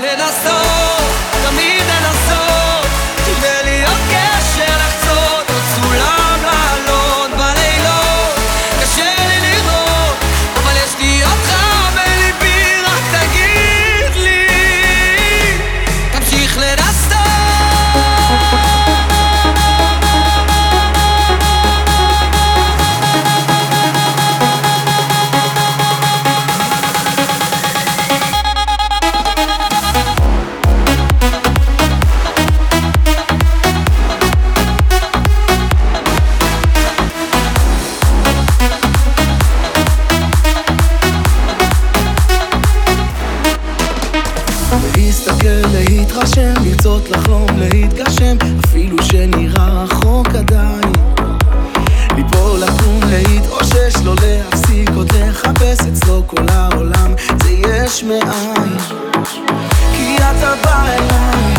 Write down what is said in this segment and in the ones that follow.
renação. להסתכל, להתרשם, לרצות לחלום, להתגשם אפילו שנראה רחוק עדיין. ליפול, לקום, להתאושש, לא להפסיק עוד לחפש אצלו כל העולם זה יש מאין. כי אתה בא אליי,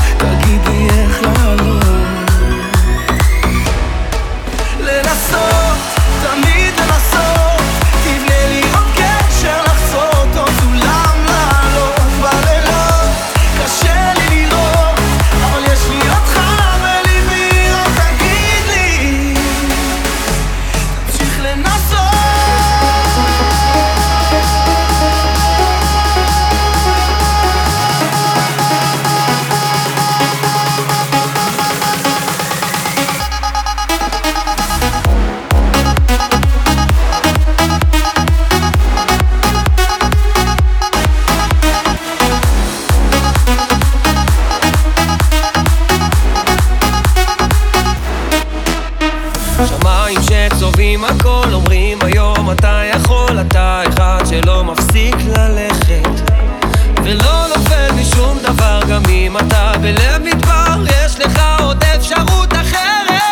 שצובעים הכל אומרים היום אתה יכול אתה אחד שלא מפסיק ללכת. ולא נופל משום דבר גם אם אתה בלב מדבר יש לך עוד אפשרות אחרת